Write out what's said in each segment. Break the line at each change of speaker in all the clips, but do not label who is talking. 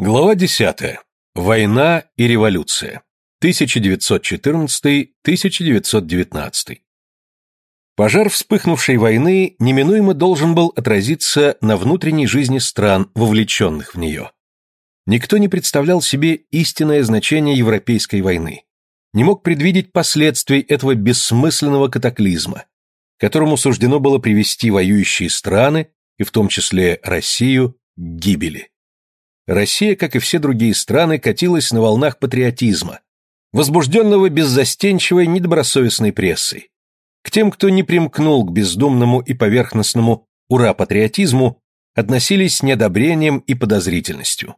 Глава 10. Война и революция. 1914-1919. Пожар вспыхнувшей войны неминуемо должен был отразиться на внутренней жизни стран, вовлеченных в нее. Никто не представлял себе истинное значение Европейской войны, не мог предвидеть последствий этого бессмысленного катаклизма, которому суждено было привести воюющие страны, и в том числе Россию, к гибели. Россия, как и все другие страны, катилась на волнах патриотизма, возбужденного беззастенчивой недобросовестной прессой. К тем, кто не примкнул к бездумному и поверхностному «ура-патриотизму», относились с неодобрением и подозрительностью.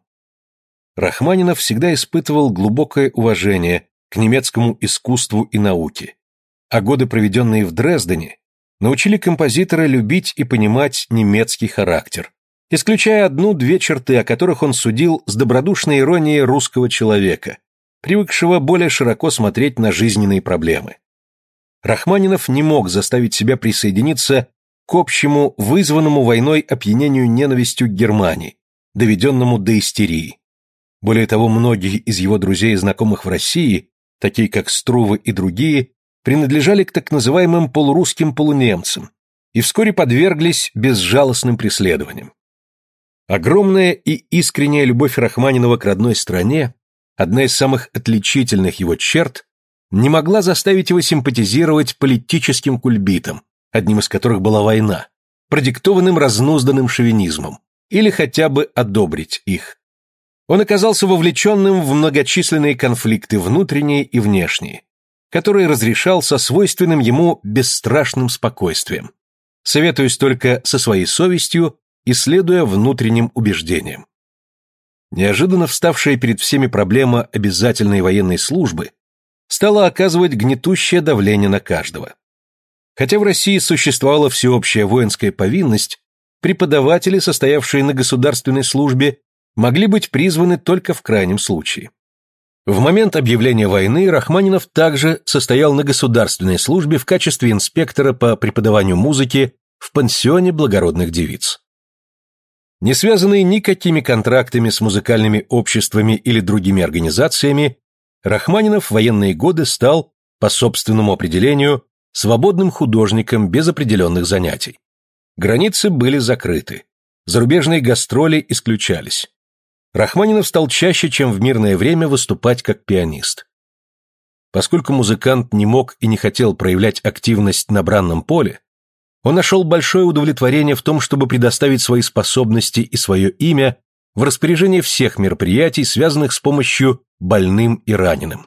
Рахманинов всегда испытывал глубокое уважение к немецкому искусству и науке, а годы, проведенные в Дрездене, научили композитора любить и понимать немецкий характер, исключая одну-две черты, о которых он судил с добродушной иронией русского человека, привыкшего более широко смотреть на жизненные проблемы. Рахманинов не мог заставить себя присоединиться к общему, вызванному войной опьянению ненавистью к Германии, доведенному до истерии. Более того, многие из его друзей и знакомых в России, такие как Струвы и другие, принадлежали к так называемым полурусским полунемцам и вскоре подверглись безжалостным преследованиям. Огромная и искренняя любовь Рахманинова к родной стране, одна из самых отличительных его черт, не могла заставить его симпатизировать политическим кульбитам, одним из которых была война, продиктованным разнузданным шовинизмом, или хотя бы одобрить их. Он оказался вовлеченным в многочисленные конфликты внутренние и внешние, которые разрешал со свойственным ему бесстрашным спокойствием, советуясь только со своей совестью и следуя внутренним убеждениям. Неожиданно вставшая перед всеми проблема обязательной военной службы стала оказывать гнетущее давление на каждого. Хотя в России существовала всеобщая воинская повинность, преподаватели, состоявшие на государственной службе, могли быть призваны только в крайнем случае. В момент объявления войны Рахманинов также состоял на государственной службе в качестве инспектора по преподаванию музыки в пансионе благородных девиц. Не связанный никакими контрактами с музыкальными обществами или другими организациями, Рахманинов в военные годы стал, по собственному определению, свободным художником без определенных занятий. Границы были закрыты, зарубежные гастроли исключались. Рахманинов стал чаще, чем в мирное время, выступать как пианист. Поскольку музыкант не мог и не хотел проявлять активность на бранном поле, он нашел большое удовлетворение в том, чтобы предоставить свои способности и свое имя в распоряжение всех мероприятий, связанных с помощью больным и раненым.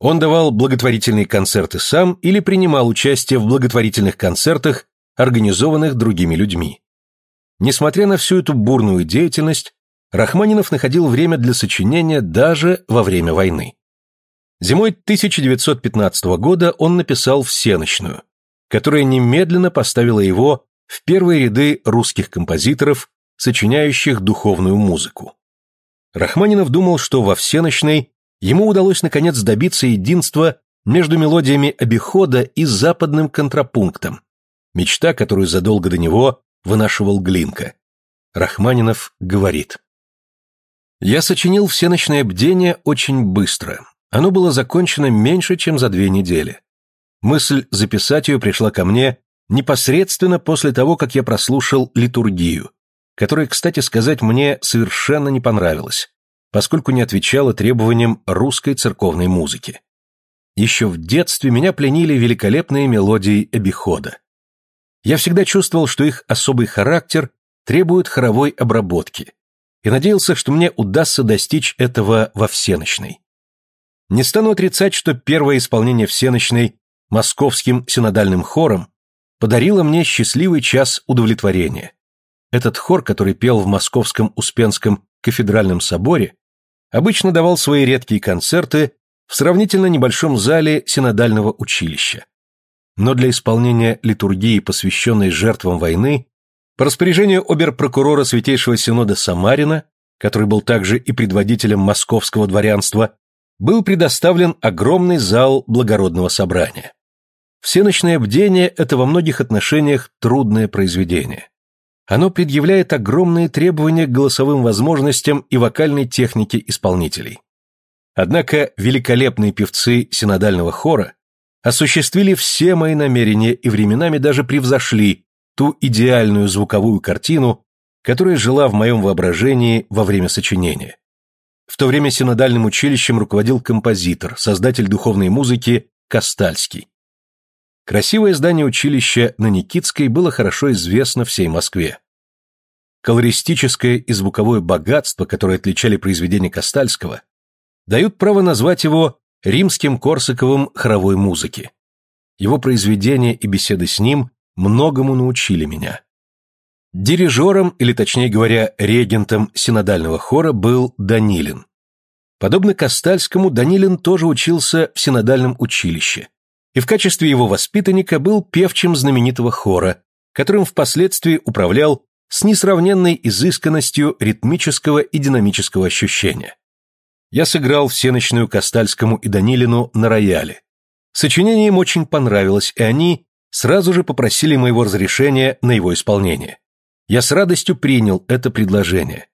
Он давал благотворительные концерты сам или принимал участие в благотворительных концертах, организованных другими людьми. Несмотря на всю эту бурную деятельность, Рахманинов находил время для сочинения даже во время войны. Зимой 1915 года он написал «Всеночную», которая немедленно поставила его в первые ряды русских композиторов, сочиняющих духовную музыку. Рахманинов думал, что во всеночной ему удалось наконец добиться единства между мелодиями обихода и западным контрапунктом, мечта, которую задолго до него вынашивал Глинка. Рахманинов говорит. «Я сочинил всеночное бдение очень быстро. Оно было закончено меньше, чем за две недели. Мысль записать ее пришла ко мне непосредственно после того, как я прослушал литургию, которая, кстати сказать, мне совершенно не понравилась, поскольку не отвечала требованиям русской церковной музыки. Еще в детстве меня пленили великолепные мелодии обихода. Я всегда чувствовал, что их особый характер требует хоровой обработки, и надеялся, что мне удастся достичь этого во всеночной. Не стану отрицать, что первое исполнение всеночной московским синодальным хором подарила мне счастливый час удовлетворения. Этот хор, который пел в Московском Успенском кафедральном соборе, обычно давал свои редкие концерты в сравнительно небольшом зале синодального училища. Но для исполнения литургии, посвященной жертвам войны, по распоряжению оберпрокурора Святейшего Синода Самарина, который был также и предводителем московского дворянства, был предоставлен огромный зал благородного собрания. Всеночное бдение – это во многих отношениях трудное произведение. Оно предъявляет огромные требования к голосовым возможностям и вокальной технике исполнителей. Однако великолепные певцы синодального хора осуществили все мои намерения и временами даже превзошли ту идеальную звуковую картину, которая жила в моем воображении во время сочинения. В то время синодальным училищем руководил композитор, создатель духовной музыки Костальский. Красивое здание училища на Никитской было хорошо известно всей Москве. Колористическое и звуковое богатство, которое отличали произведения Костальского, дают право назвать его римским Корсаковым хоровой музыки. Его произведения и беседы с ним многому научили меня. Дирижером, или точнее говоря, регентом синодального хора был Данилин. Подобно Костальскому, Данилин тоже учился в синодальном училище, и в качестве его воспитанника был певчим знаменитого хора, которым впоследствии управлял с несравненной изысканностью ритмического и динамического ощущения. Я сыграл всеночную Костальскому и Данилину на рояле. Сочинение им очень понравилось, и они сразу же попросили моего разрешения на его исполнение. Я с радостью принял это предложение.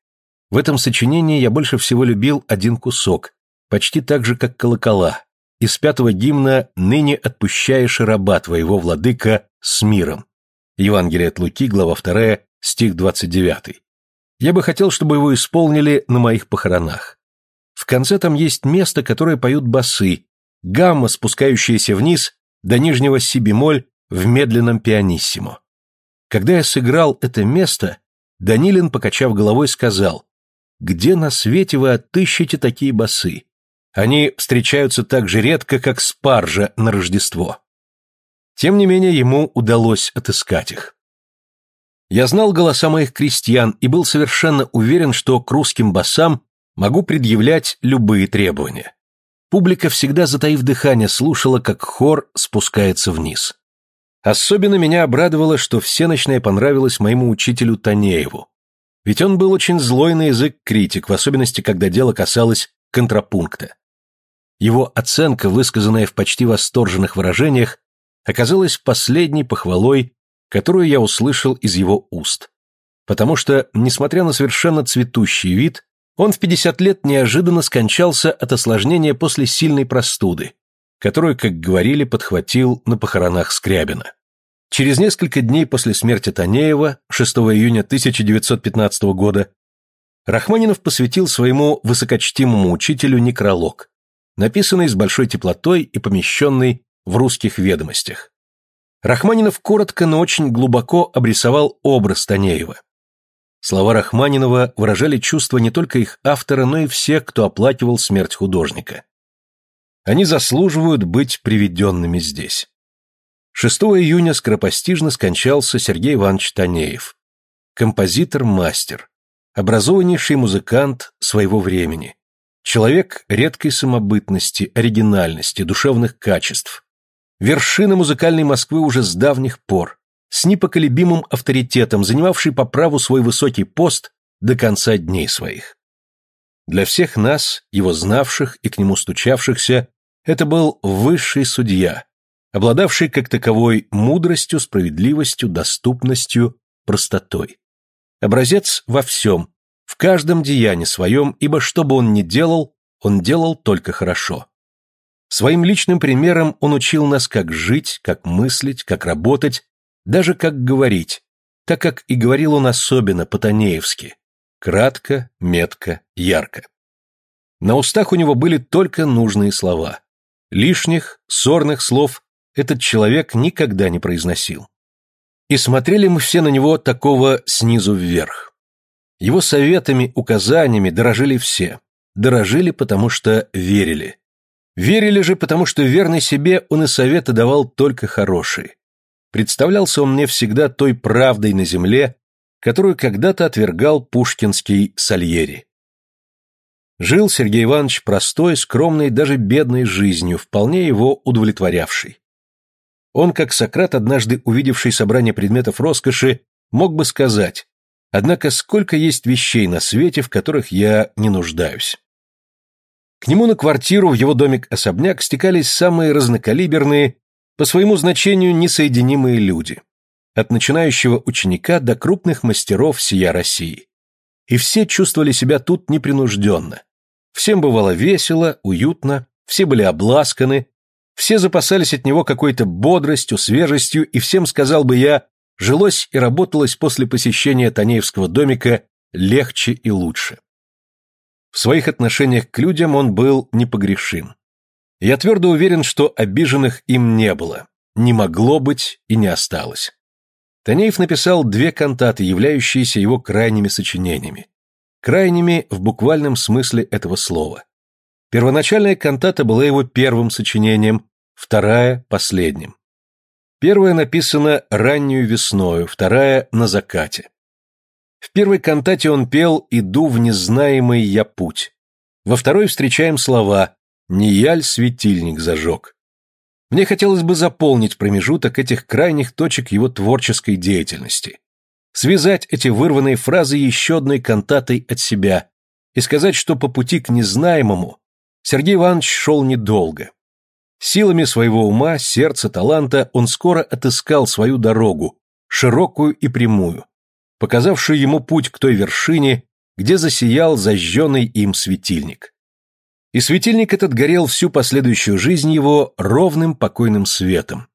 В этом сочинении я больше всего любил один кусок, почти так же, как колокола, из пятого гимна «Ныне отпущаешь раба твоего, владыка, с миром». Евангелие от Луки, глава 2, стих 29. Я бы хотел, чтобы его исполнили на моих похоронах. В конце там есть место, которое поют басы, гамма, спускающаяся вниз до нижнего си-бемоль в медленном пианиссимо. Когда я сыграл это место, Данилин, покачав головой, сказал, «Где на свете вы отыщете такие басы? Они встречаются так же редко, как спаржа на Рождество». Тем не менее, ему удалось отыскать их. Я знал голоса моих крестьян и был совершенно уверен, что к русским басам могу предъявлять любые требования. Публика всегда, затаив дыхание, слушала, как хор спускается вниз. Особенно меня обрадовало, что всеночная понравилась моему учителю Танееву. Ведь он был очень злой на язык критик, в особенности, когда дело касалось контрапункта. Его оценка, высказанная в почти восторженных выражениях, оказалась последней похвалой, которую я услышал из его уст. Потому что, несмотря на совершенно цветущий вид, он в 50 лет неожиданно скончался от осложнения после сильной простуды, которую, как говорили, подхватил на похоронах Скрябина. Через несколько дней после смерти Танеева, 6 июня 1915 года, Рахманинов посвятил своему высокочтимому учителю некролог, написанный с большой теплотой и помещенный в русских ведомостях. Рахманинов коротко, но очень глубоко обрисовал образ Танеева. Слова Рахманинова выражали чувства не только их автора, но и всех, кто оплакивал смерть художника. Они заслуживают быть приведенными здесь. 6 июня скоропостижно скончался Сергей Иванович Танеев, композитор-мастер, образованнейший музыкант своего времени, человек редкой самобытности, оригинальности, душевных качеств, вершина музыкальной Москвы уже с давних пор, с непоколебимым авторитетом, занимавший по праву свой высокий пост до конца дней своих. Для всех нас, его знавших и к нему стучавшихся, это был высший судья, обладавший как таковой мудростью, справедливостью, доступностью, простотой. Образец во всем, в каждом деянии своем, ибо что бы он ни делал, он делал только хорошо. Своим личным примером он учил нас, как жить, как мыслить, как работать, даже как говорить, так как и говорил он особенно по-танеевски, кратко, метко, ярко. На устах у него были только нужные слова. Лишних, сорных слов этот человек никогда не произносил. И смотрели мы все на него такого снизу вверх. Его советами, указаниями дорожили все. Дорожили, потому что верили. Верили же, потому что верный себе он и советы давал только хорошие. Представлялся он мне всегда той правдой на земле, которую когда-то отвергал пушкинский Сальери. Жил Сергей Иванович простой, скромной, даже бедной жизнью, вполне его удовлетворявшей. Он, как Сократ, однажды увидевший собрание предметов роскоши, мог бы сказать, однако сколько есть вещей на свете, в которых я не нуждаюсь. К нему на квартиру в его домик-особняк стекались самые разнокалиберные по своему значению несоединимые люди. от начинающего ученика до крупных мастеров сия России. И все чувствовали себя тут непринужденно. Всем бывало весело, уютно, все были обласканы, все запасались от него какой-то бодростью, свежестью, и всем, сказал бы я, жилось и работалось после посещения Танеевского домика легче и лучше. В своих отношениях к людям он был непогрешим. Я твердо уверен, что обиженных им не было, не могло быть и не осталось. Танеев написал две кантаты, являющиеся его крайними сочинениями. Крайними в буквальном смысле этого слова. Первоначальная кантата была его первым сочинением, вторая – последним. Первая написана раннюю весною, вторая – на закате. В первой кантате он пел «Иду в незнаемый я путь». Во второй встречаем слова «Не яль светильник зажег». Мне хотелось бы заполнить промежуток этих крайних точек его творческой деятельности. Связать эти вырванные фразы еще одной кантатой от себя и сказать, что по пути к незнаемому Сергей Иванович шел недолго. Силами своего ума, сердца, таланта он скоро отыскал свою дорогу, широкую и прямую, показавшую ему путь к той вершине, где засиял зажженный им светильник. И светильник этот горел всю последующую жизнь его ровным покойным светом.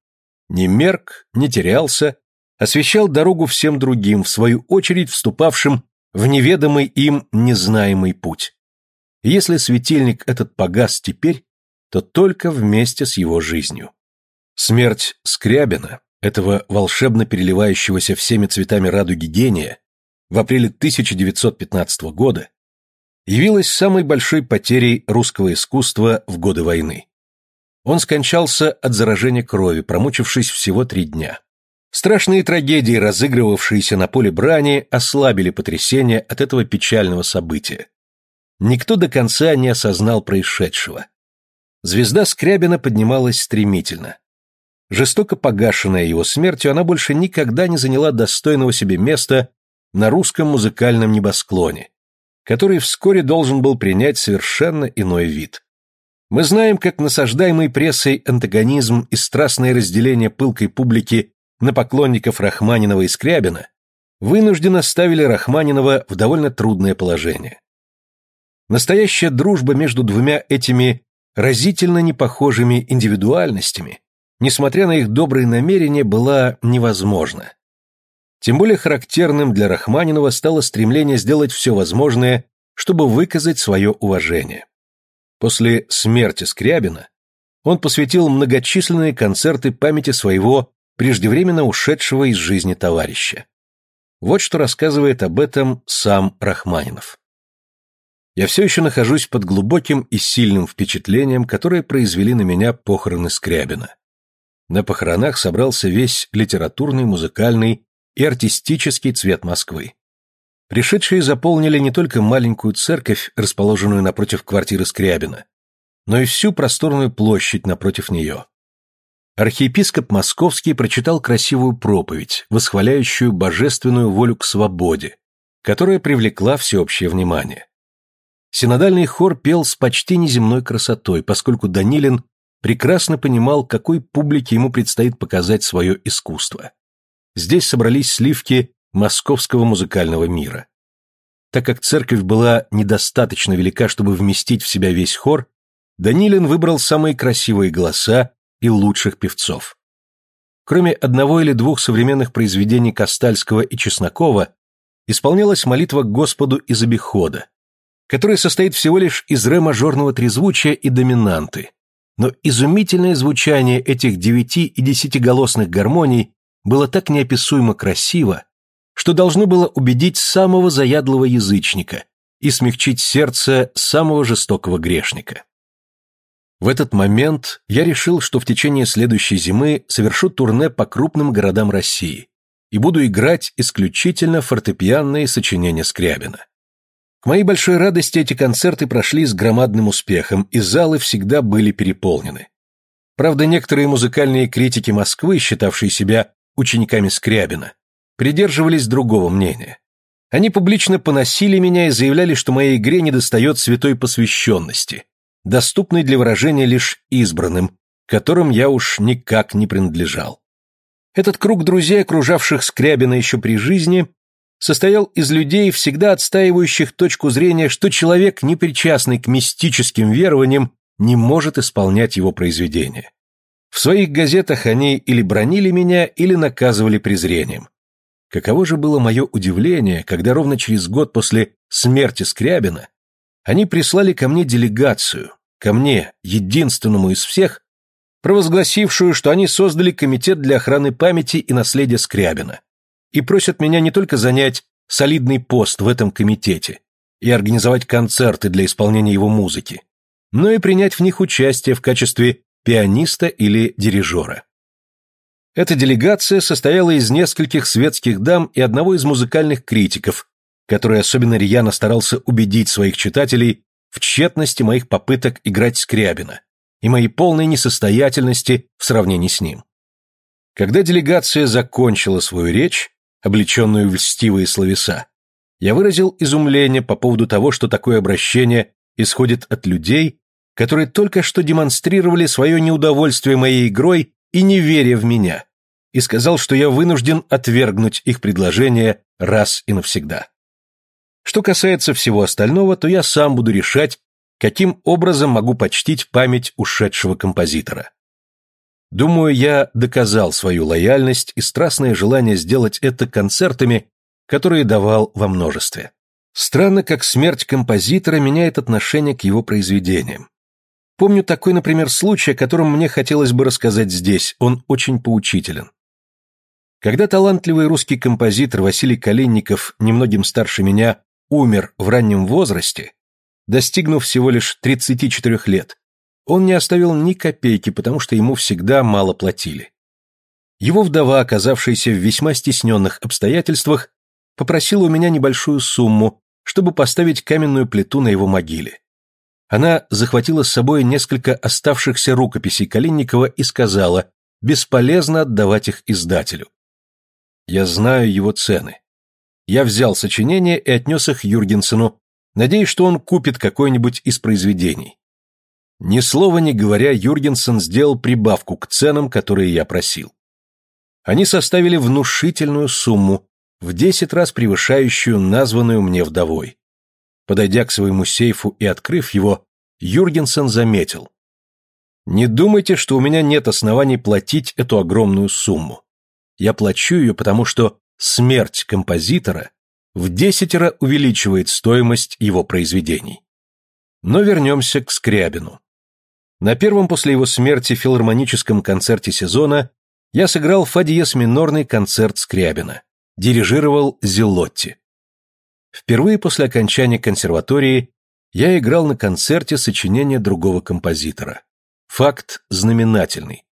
Не мерк, не терялся, освещал дорогу всем другим, в свою очередь вступавшим в неведомый им незнаемый путь. Если светильник этот погас теперь, то только вместе с его жизнью. Смерть Скрябина, этого волшебно переливающегося всеми цветами радуги гения, в апреле 1915 года, явилась самой большой потерей русского искусства в годы войны. Он скончался от заражения крови, промучившись всего три дня. Страшные трагедии, разыгрывавшиеся на поле брани, ослабили потрясение от этого печального события. Никто до конца не осознал происшедшего. Звезда Скрябина поднималась стремительно. Жестоко погашенная его смертью, она больше никогда не заняла достойного себе места на русском музыкальном небосклоне, который вскоре должен был принять совершенно иной вид. Мы знаем, как насаждаемый прессой антагонизм и страстное разделение пылкой публики на поклонников Рахманинова и Скрябина вынужденно ставили Рахманинова в довольно трудное положение. Настоящая дружба между двумя этими разительно непохожими индивидуальностями, несмотря на их добрые намерения, была невозможна. Тем более характерным для Рахманинова стало стремление сделать все возможное, чтобы выказать свое уважение. После смерти Скрябина он посвятил многочисленные концерты памяти своего преждевременно ушедшего из жизни товарища. Вот что рассказывает об этом сам Рахманинов я все еще нахожусь под глубоким и сильным впечатлением, которое произвели на меня похороны Скрябина. На похоронах собрался весь литературный, музыкальный и артистический цвет Москвы. Пришедшие заполнили не только маленькую церковь, расположенную напротив квартиры Скрябина, но и всю просторную площадь напротив нее. Архиепископ Московский прочитал красивую проповедь, восхваляющую божественную волю к свободе, которая привлекла всеобщее внимание. Синодальный хор пел с почти неземной красотой, поскольку Данилин прекрасно понимал, какой публике ему предстоит показать свое искусство. Здесь собрались сливки московского музыкального мира. Так как церковь была недостаточно велика, чтобы вместить в себя весь хор, Данилин выбрал самые красивые голоса и лучших певцов. Кроме одного или двух современных произведений Костальского и Чеснокова, исполнялась молитва Господу из обихода, которое состоит всего лишь из ре-мажорного трезвучия и доминанты. Но изумительное звучание этих девяти и десятиголосных гармоний было так неописуемо красиво, что должно было убедить самого заядлого язычника и смягчить сердце самого жестокого грешника. В этот момент я решил, что в течение следующей зимы совершу турне по крупным городам России и буду играть исключительно фортепианные сочинения Скрябина. К моей большой радости эти концерты прошли с громадным успехом, и залы всегда были переполнены. Правда, некоторые музыкальные критики Москвы, считавшие себя учениками Скрябина, придерживались другого мнения. Они публично поносили меня и заявляли, что моей игре недостает святой посвященности, доступной для выражения лишь избранным, которым я уж никак не принадлежал. Этот круг друзей, окружавших Скрябина еще при жизни, состоял из людей, всегда отстаивающих точку зрения, что человек, не причастный к мистическим верованиям, не может исполнять его произведения. В своих газетах они или бронили меня, или наказывали презрением. Каково же было мое удивление, когда ровно через год после смерти Скрябина они прислали ко мне делегацию, ко мне, единственному из всех, провозгласившую, что они создали комитет для охраны памяти и наследия Скрябина, и просят меня не только занять солидный пост в этом комитете и организовать концерты для исполнения его музыки, но и принять в них участие в качестве пианиста или дирижера. Эта делегация состояла из нескольких светских дам и одного из музыкальных критиков, который особенно рьяно старался убедить своих читателей в тщетности моих попыток играть Скрябина и моей полной несостоятельности в сравнении с ним. Когда делегация закончила свою речь, облеченную в льстивые словеса, я выразил изумление по поводу того, что такое обращение исходит от людей, которые только что демонстрировали свое неудовольствие моей игрой и неверие в меня, и сказал, что я вынужден отвергнуть их предложение раз и навсегда. Что касается всего остального, то я сам буду решать, каким образом могу почтить память ушедшего композитора. Думаю, я доказал свою лояльность и страстное желание сделать это концертами, которые давал во множестве. Странно, как смерть композитора меняет отношение к его произведениям. Помню такой, например, случай, о котором мне хотелось бы рассказать здесь, он очень поучителен. Когда талантливый русский композитор Василий Калинников, немногим старше меня, умер в раннем возрасте, достигнув всего лишь 34 лет, он не оставил ни копейки, потому что ему всегда мало платили. Его вдова, оказавшаяся в весьма стесненных обстоятельствах, попросила у меня небольшую сумму, чтобы поставить каменную плиту на его могиле. Она захватила с собой несколько оставшихся рукописей Калинникова и сказала, бесполезно отдавать их издателю. Я знаю его цены. Я взял сочинения и отнес их Юргенсену, надеясь, что он купит какое-нибудь из произведений. Ни слова не говоря, Юргенсен сделал прибавку к ценам, которые я просил. Они составили внушительную сумму, в десять раз превышающую названную мне вдовой. Подойдя к своему сейфу и открыв его, Юргенсен заметил. «Не думайте, что у меня нет оснований платить эту огромную сумму. Я плачу ее, потому что смерть композитора в десятеро увеличивает стоимость его произведений. Но вернемся к Скрябину. На первом после его смерти филармоническом концерте сезона я сыграл фа минорный концерт Скрябина, дирижировал Зелотти. Впервые после окончания консерватории я играл на концерте сочинения другого композитора. Факт знаменательный.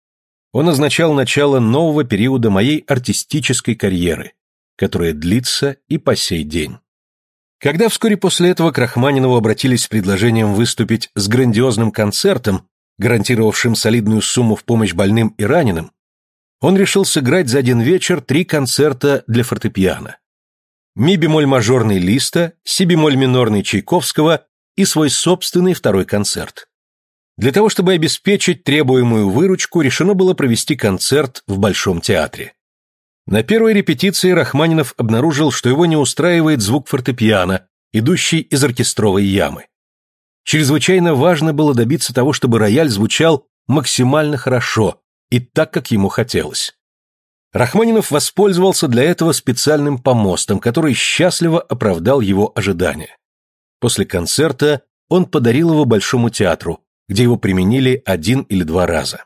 Он означал начало нового периода моей артистической карьеры, которая длится и по сей день. Когда вскоре после этого к Рахманинову обратились с предложением выступить с грандиозным концертом, гарантировавшим солидную сумму в помощь больным и раненым, он решил сыграть за один вечер три концерта для фортепиано. Ми-бемоль мажорный Листа, си-бемоль минорный Чайковского и свой собственный второй концерт. Для того, чтобы обеспечить требуемую выручку, решено было провести концерт в Большом театре. На первой репетиции Рахманинов обнаружил, что его не устраивает звук фортепиано, идущий из оркестровой ямы. Чрезвычайно важно было добиться того, чтобы рояль звучал максимально хорошо и так, как ему хотелось. Рахманинов воспользовался для этого специальным помостом, который счастливо оправдал его ожидания. После концерта он подарил его Большому театру, где его применили один или два раза.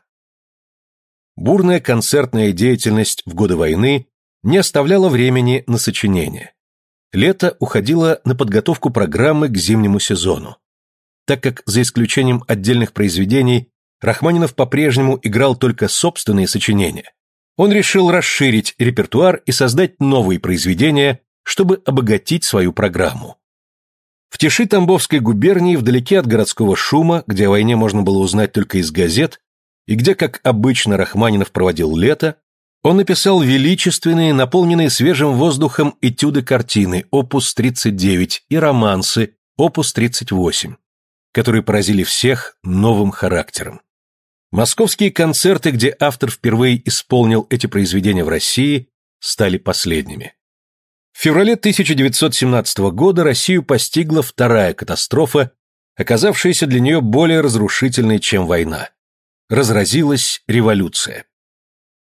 Бурная концертная деятельность в годы войны не оставляла времени на сочинение. Лето уходило на подготовку программы к зимнему сезону. Так как, за исключением отдельных произведений, Рахманинов по-прежнему играл только собственные сочинения, он решил расширить репертуар и создать новые произведения, чтобы обогатить свою программу. В тиши Тамбовской губернии, вдалеке от городского шума, где о войне можно было узнать только из газет, и где, как обычно, Рахманинов проводил лето, он написал величественные, наполненные свежим воздухом этюды-картины, опус 39, и романсы, опус 38, которые поразили всех новым характером. Московские концерты, где автор впервые исполнил эти произведения в России, стали последними. В феврале 1917 года Россию постигла вторая катастрофа, оказавшаяся для нее более разрушительной, чем война. Разразилась революция.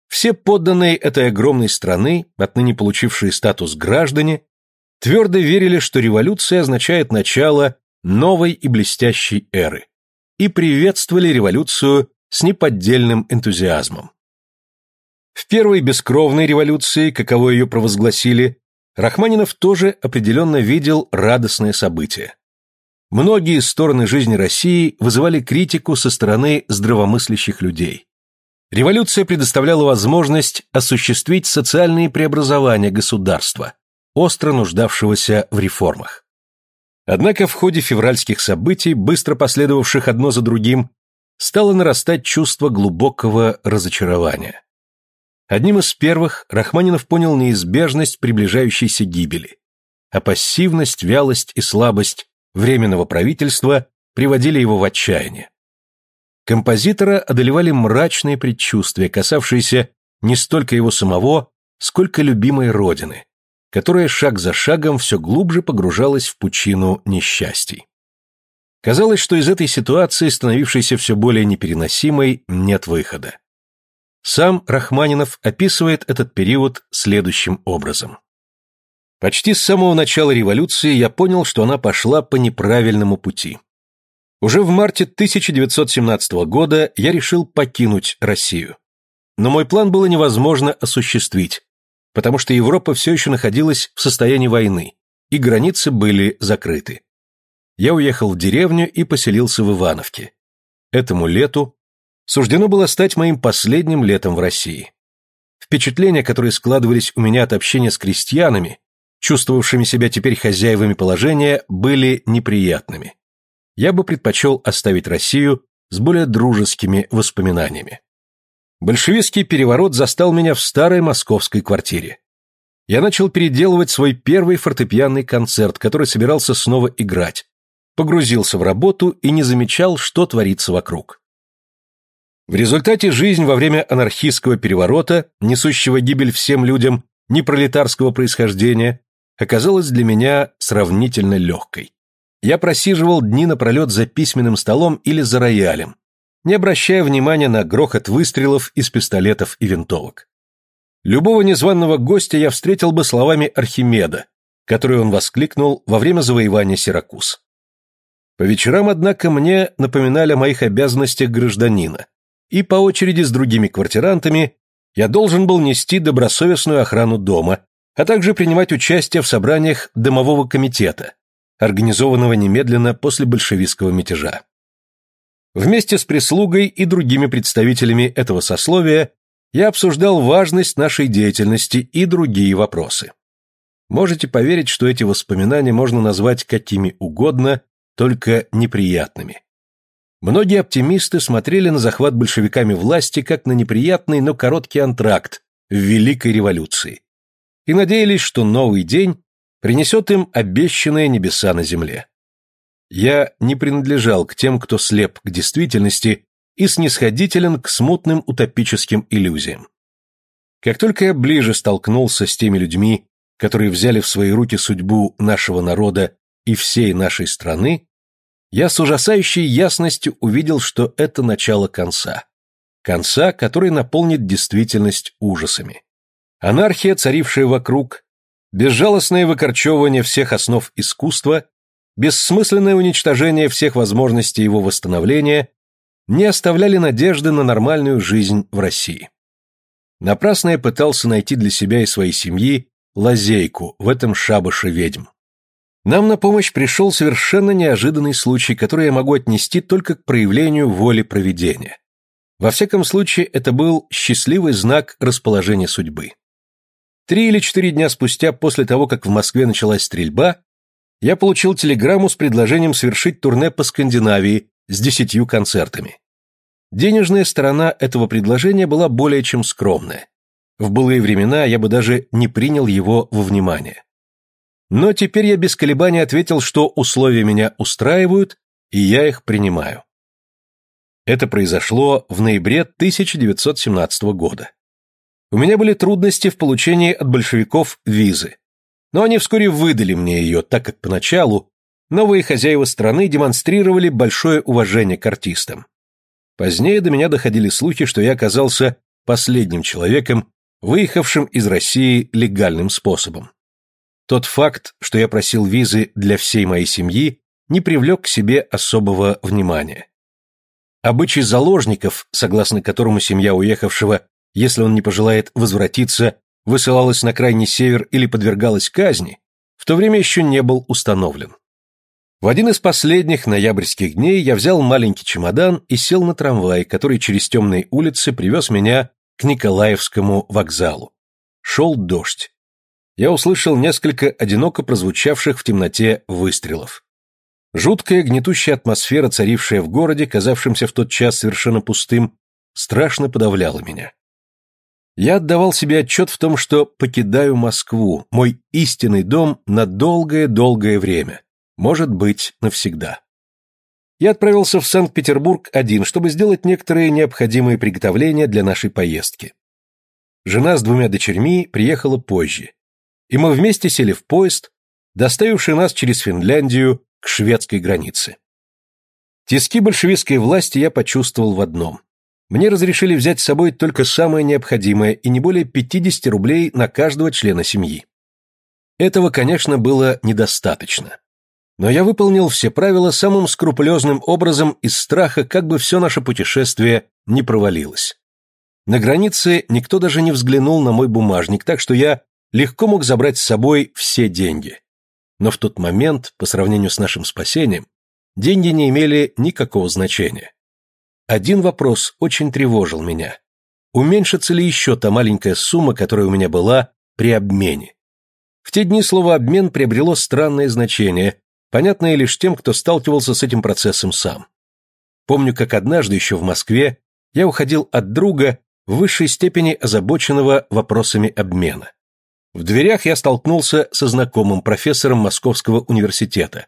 Все подданные этой огромной страны, отныне получившие статус граждане, твердо верили, что революция означает начало новой и блестящей эры, и приветствовали революцию с неподдельным энтузиазмом. В первой бескровной революции, каково ее провозгласили, Рахманинов тоже определенно видел радостное событие. Многие стороны жизни России вызывали критику со стороны здравомыслящих людей. Революция предоставляла возможность осуществить социальные преобразования государства, остро нуждавшегося в реформах. Однако в ходе февральских событий, быстро последовавших одно за другим, стало нарастать чувство глубокого разочарования. Одним из первых Рахманинов понял неизбежность приближающейся гибели, а пассивность, вялость и слабость Временного правительства приводили его в отчаяние. Композитора одолевали мрачные предчувствия, касавшиеся не столько его самого, сколько любимой родины, которая шаг за шагом все глубже погружалась в пучину несчастий. Казалось, что из этой ситуации, становившейся все более непереносимой, нет выхода. Сам Рахманинов описывает этот период следующим образом. Почти с самого начала революции я понял, что она пошла по неправильному пути. Уже в марте 1917 года я решил покинуть Россию. Но мой план было невозможно осуществить, потому что Европа все еще находилась в состоянии войны, и границы были закрыты. Я уехал в деревню и поселился в Ивановке. Этому лету суждено было стать моим последним летом в России. Впечатления, которые складывались у меня от общения с крестьянами, чувствовавшими себя теперь хозяевами положения, были неприятными. Я бы предпочел оставить Россию с более дружескими воспоминаниями. Большевистский переворот застал меня в старой московской квартире. Я начал переделывать свой первый фортепианный концерт, который собирался снова играть, погрузился в работу и не замечал, что творится вокруг. В результате жизнь во время анархистского переворота, несущего гибель всем людям непролетарского происхождения, оказалась для меня сравнительно легкой. Я просиживал дни напролет за письменным столом или за роялем, не обращая внимания на грохот выстрелов из пистолетов и винтовок. Любого незваного гостя я встретил бы словами Архимеда, которые он воскликнул во время завоевания Сиракуз. По вечерам, однако, мне напоминали о моих обязанностях гражданина, и по очереди с другими квартирантами я должен был нести добросовестную охрану дома, а также принимать участие в собраниях Домового комитета, организованного немедленно после большевистского мятежа. Вместе с прислугой и другими представителями этого сословия я обсуждал важность нашей деятельности и другие вопросы. Можете поверить, что эти воспоминания можно назвать какими угодно, только неприятными. Многие оптимисты смотрели на захват большевиками власти как на неприятный, но короткий антракт в Великой революции и надеялись, что новый день принесет им обещанные небеса на земле. Я не принадлежал к тем, кто слеп к действительности и снисходителен к смутным утопическим иллюзиям. Как только я ближе столкнулся с теми людьми, которые взяли в свои руки судьбу нашего народа и всей нашей страны, я с ужасающей ясностью увидел, что это начало конца. Конца, который наполнит действительность ужасами. Анархия, царившая вокруг, безжалостное выкорчевывание всех основ искусства, бессмысленное уничтожение всех возможностей его восстановления не оставляли надежды на нормальную жизнь в России. Напрасно я пытался найти для себя и своей семьи лазейку в этом шабаше ведьм. Нам на помощь пришел совершенно неожиданный случай, который я могу отнести только к проявлению воли провидения. Во всяком случае, это был счастливый знак расположения судьбы. Три или четыре дня спустя, после того, как в Москве началась стрельба, я получил телеграмму с предложением совершить турне по Скандинавии с десятью концертами. Денежная сторона этого предложения была более чем скромная. В былые времена я бы даже не принял его во внимание. Но теперь я без колебаний ответил, что условия меня устраивают, и я их принимаю. Это произошло в ноябре 1917 года. У меня были трудности в получении от большевиков визы, но они вскоре выдали мне ее, так как поначалу новые хозяева страны демонстрировали большое уважение к артистам. Позднее до меня доходили слухи, что я оказался последним человеком, выехавшим из России легальным способом. Тот факт, что я просил визы для всей моей семьи, не привлек к себе особого внимания. Обычай заложников, согласно которому семья уехавшего, если он не пожелает возвратиться, высылалась на крайний север или подвергалась казни, в то время еще не был установлен. В один из последних ноябрьских дней я взял маленький чемодан и сел на трамвай, который через темные улицы привез меня к Николаевскому вокзалу. Шел дождь. Я услышал несколько одиноко прозвучавших в темноте выстрелов. Жуткая гнетущая атмосфера, царившая в городе, казавшемся в тот час совершенно пустым, страшно подавляла меня. Я отдавал себе отчет в том, что покидаю Москву, мой истинный дом на долгое-долгое время, может быть, навсегда. Я отправился в Санкт-Петербург один, чтобы сделать некоторые необходимые приготовления для нашей поездки. Жена с двумя дочерьми приехала позже, и мы вместе сели в поезд, доставивший нас через Финляндию к шведской границе. Тиски большевистской власти я почувствовал в одном. Мне разрешили взять с собой только самое необходимое и не более 50 рублей на каждого члена семьи. Этого, конечно, было недостаточно. Но я выполнил все правила самым скрупулезным образом из страха, как бы все наше путешествие не провалилось. На границе никто даже не взглянул на мой бумажник, так что я легко мог забрать с собой все деньги. Но в тот момент, по сравнению с нашим спасением, деньги не имели никакого значения. Один вопрос очень тревожил меня. Уменьшится ли еще та маленькая сумма, которая у меня была при обмене? В те дни слово «обмен» приобрело странное значение, понятное лишь тем, кто сталкивался с этим процессом сам. Помню, как однажды еще в Москве я уходил от друга в высшей степени озабоченного вопросами обмена. В дверях я столкнулся со знакомым профессором Московского университета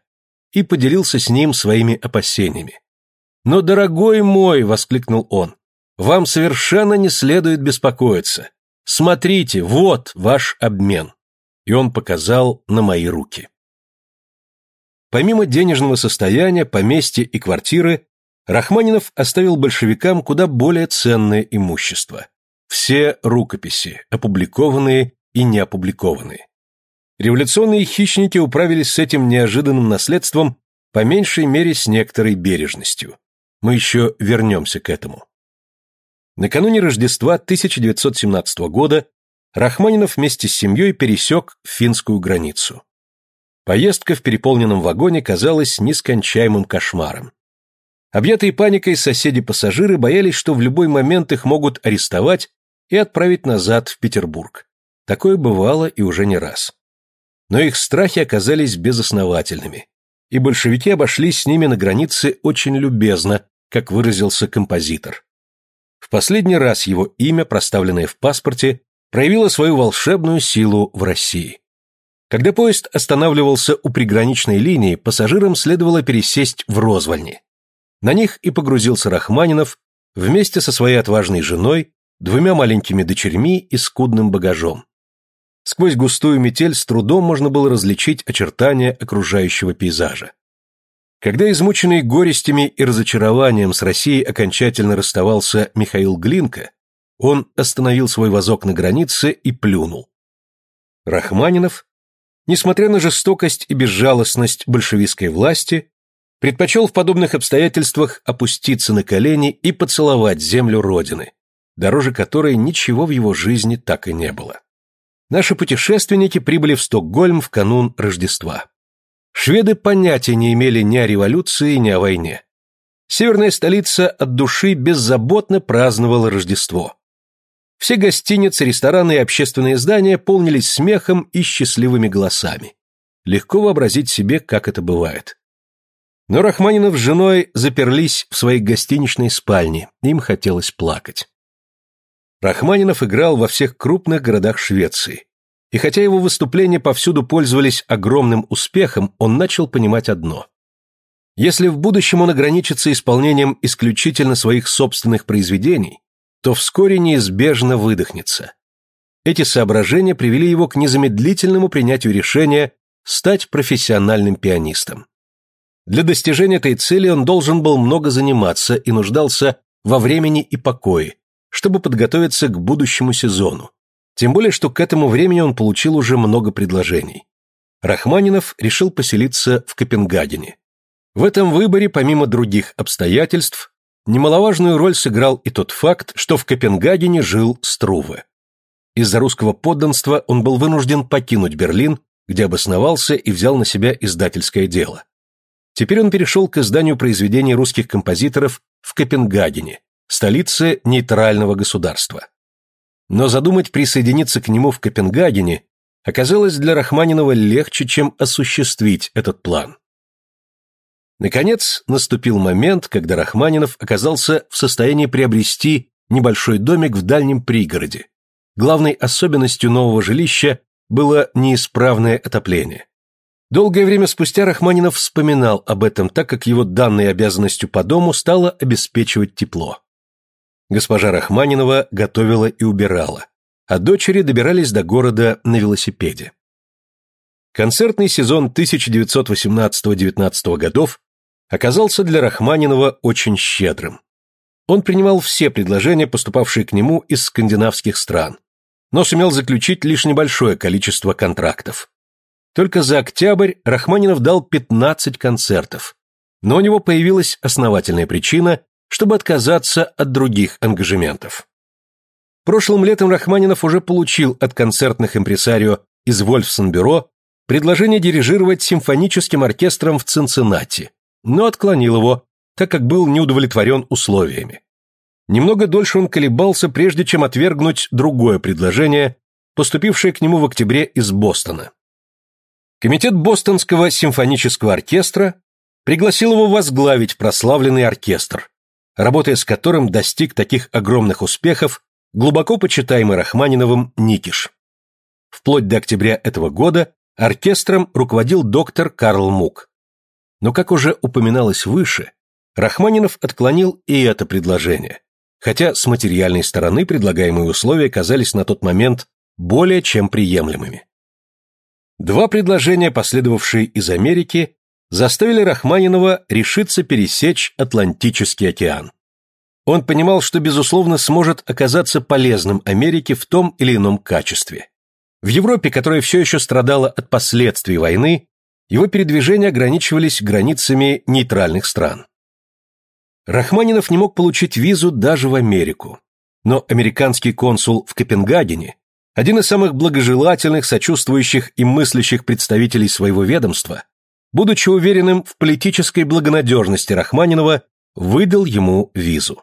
и поделился с ним своими опасениями. «Но, дорогой мой!» — воскликнул он. «Вам совершенно не следует беспокоиться. Смотрите, вот ваш обмен». И он показал на мои руки. Помимо денежного состояния, поместья и квартиры, Рахманинов оставил большевикам куда более ценное имущество. Все рукописи, опубликованные и не опубликованные. Революционные хищники управились с этим неожиданным наследством по меньшей мере с некоторой бережностью. Мы еще вернемся к этому. Накануне Рождества 1917 года Рахманинов вместе с семьей пересек финскую границу. Поездка в переполненном вагоне казалась нескончаемым кошмаром. Объятые паникой соседи-пассажиры боялись, что в любой момент их могут арестовать и отправить назад в Петербург. Такое бывало и уже не раз. Но их страхи оказались безосновательными, и большевики обошлись с ними на границе очень любезно, как выразился композитор. В последний раз его имя, проставленное в паспорте, проявило свою волшебную силу в России. Когда поезд останавливался у приграничной линии, пассажирам следовало пересесть в Розвальни. На них и погрузился Рахманинов вместе со своей отважной женой, двумя маленькими дочерьми и скудным багажом. Сквозь густую метель с трудом можно было различить очертания окружающего пейзажа. Когда измученный горестями и разочарованием с Россией окончательно расставался Михаил Глинка, он остановил свой вазок на границе и плюнул. Рахманинов, несмотря на жестокость и безжалостность большевистской власти, предпочел в подобных обстоятельствах опуститься на колени и поцеловать землю Родины, дороже которой ничего в его жизни так и не было. Наши путешественники прибыли в Стокгольм в канун Рождества. Шведы понятия не имели ни о революции, ни о войне. Северная столица от души беззаботно праздновала Рождество. Все гостиницы, рестораны и общественные здания полнились смехом и счастливыми голосами. Легко вообразить себе, как это бывает. Но Рахманинов с женой заперлись в своей гостиничной спальне, им хотелось плакать. Рахманинов играл во всех крупных городах Швеции, и хотя его выступления повсюду пользовались огромным успехом, он начал понимать одно. Если в будущем он ограничится исполнением исключительно своих собственных произведений, то вскоре неизбежно выдохнется. Эти соображения привели его к незамедлительному принятию решения стать профессиональным пианистом. Для достижения этой цели он должен был много заниматься и нуждался во времени и покое, чтобы подготовиться к будущему сезону. Тем более, что к этому времени он получил уже много предложений. Рахманинов решил поселиться в Копенгагене. В этом выборе, помимо других обстоятельств, немаловажную роль сыграл и тот факт, что в Копенгагене жил Струве. Из-за русского подданства он был вынужден покинуть Берлин, где обосновался и взял на себя издательское дело. Теперь он перешел к изданию произведений русских композиторов в Копенгагене, столице нейтрального государства. Но задумать присоединиться к нему в Копенгагене оказалось для Рахманинова легче, чем осуществить этот план. Наконец, наступил момент, когда Рахманинов оказался в состоянии приобрести небольшой домик в дальнем пригороде. Главной особенностью нового жилища было неисправное отопление. Долгое время спустя Рахманинов вспоминал об этом, так как его данной обязанностью по дому стало обеспечивать тепло. Госпожа Рахманинова готовила и убирала, а дочери добирались до города на велосипеде. Концертный сезон 1918-19 годов оказался для Рахманинова очень щедрым. Он принимал все предложения, поступавшие к нему из скандинавских стран, но сумел заключить лишь небольшое количество контрактов. Только за октябрь Рахманинов дал 15 концертов, но у него появилась основательная причина, чтобы отказаться от других ангажементов. Прошлым летом Рахманинов уже получил от концертных импресарио из Вольфсон-бюро предложение дирижировать симфоническим оркестром в Цинциннати, но отклонил его, так как был не удовлетворен условиями. Немного дольше он колебался, прежде чем отвергнуть другое предложение, поступившее к нему в октябре из Бостона. Комитет Бостонского симфонического оркестра пригласил его возглавить прославленный оркестр, работая с которым достиг таких огромных успехов глубоко почитаемый Рахманиновым Никиш. Вплоть до октября этого года оркестром руководил доктор Карл Мук. Но, как уже упоминалось выше, Рахманинов отклонил и это предложение, хотя с материальной стороны предлагаемые условия казались на тот момент более чем приемлемыми. Два предложения, последовавшие из Америки, заставили Рахманинова решиться пересечь Атлантический океан. Он понимал, что, безусловно, сможет оказаться полезным Америке в том или ином качестве. В Европе, которая все еще страдала от последствий войны, его передвижения ограничивались границами нейтральных стран. Рахманинов не мог получить визу даже в Америку, но американский консул в Копенгагене один из самых благожелательных, сочувствующих и мыслящих представителей своего ведомства, будучи уверенным в политической благонадежности Рахманинова, выдал ему визу.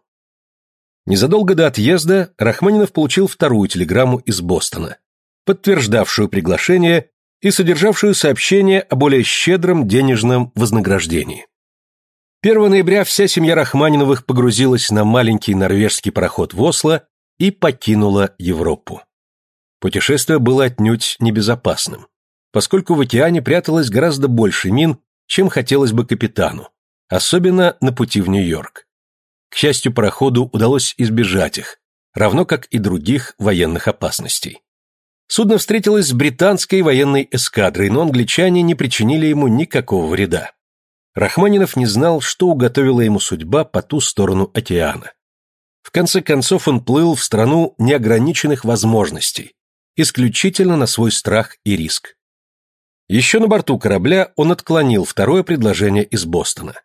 Незадолго до отъезда Рахманинов получил вторую телеграмму из Бостона, подтверждавшую приглашение и содержавшую сообщение о более щедром денежном вознаграждении. 1 ноября вся семья Рахманиновых погрузилась на маленький норвежский пароход в Осло и покинула Европу. Путешествие было отнюдь небезопасным, поскольку в океане пряталось гораздо больше мин, чем хотелось бы капитану, особенно на пути в Нью-Йорк. К счастью, пароходу удалось избежать их, равно как и других военных опасностей. Судно встретилось с британской военной эскадрой, но англичане не причинили ему никакого вреда. Рахманинов не знал, что уготовила ему судьба по ту сторону океана. В конце концов он плыл в страну неограниченных возможностей, исключительно на свой страх и риск. Еще на борту корабля он отклонил второе предложение из Бостона.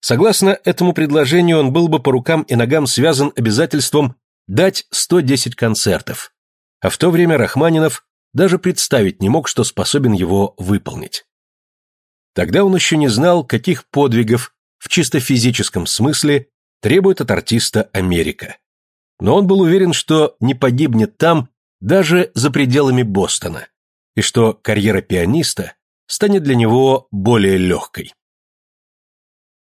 Согласно этому предложению, он был бы по рукам и ногам связан обязательством дать 110 концертов, а в то время Рахманинов даже представить не мог, что способен его выполнить. Тогда он еще не знал, каких подвигов в чисто физическом смысле требует от артиста Америка. Но он был уверен, что не погибнет там, даже за пределами Бостона, и что карьера пианиста станет для него более легкой.